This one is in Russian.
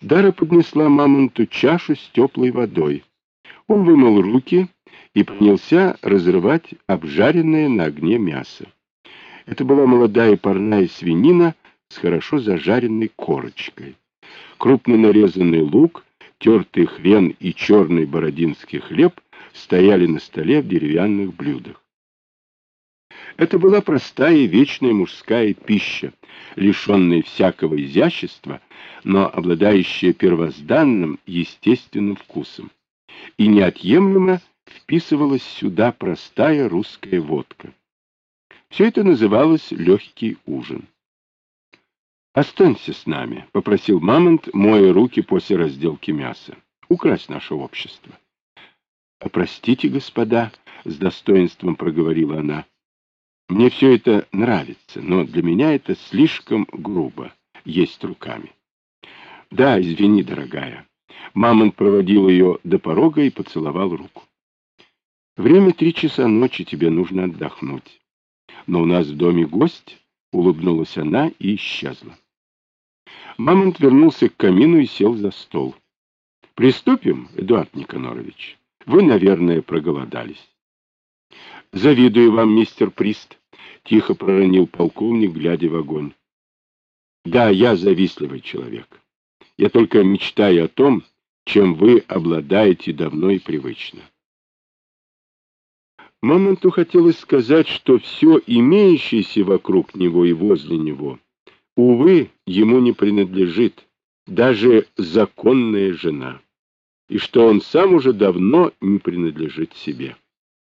Дара поднесла мамонту чашу с теплой водой. Он вымыл руки и принялся разрывать обжаренное на огне мясо. Это была молодая парная свинина с хорошо зажаренной корочкой. Крупно нарезанный лук, тертый хрен и черный бородинский хлеб стояли на столе в деревянных блюдах. Это была простая и вечная мужская пища, лишенная всякого изящества, но обладающая первозданным естественным вкусом. И неотъемлемо вписывалась сюда простая русская водка. Все это называлось легкий ужин. «Останься с нами», — попросил Мамонт, моя руки после разделки мяса. «Укрась наше общество». «Простите, господа», — с достоинством проговорила она. «Мне все это нравится, но для меня это слишком грубо, есть руками». «Да, извини, дорогая». Мамонт проводил ее до порога и поцеловал руку. «Время три часа ночи, тебе нужно отдохнуть. Но у нас в доме гость», — улыбнулась она и исчезла. Мамонт вернулся к камину и сел за стол. «Приступим, Эдуард Никонорович. Вы, наверное, проголодались». «Завидую вам, мистер Прист», — тихо проронил полковник, глядя в огонь. «Да, я завистливый человек. Я только мечтаю о том, чем вы обладаете давно и привычно». Мамонту хотелось сказать, что все имеющееся вокруг него и возле него, увы, ему не принадлежит, даже законная жена, и что он сам уже давно не принадлежит себе.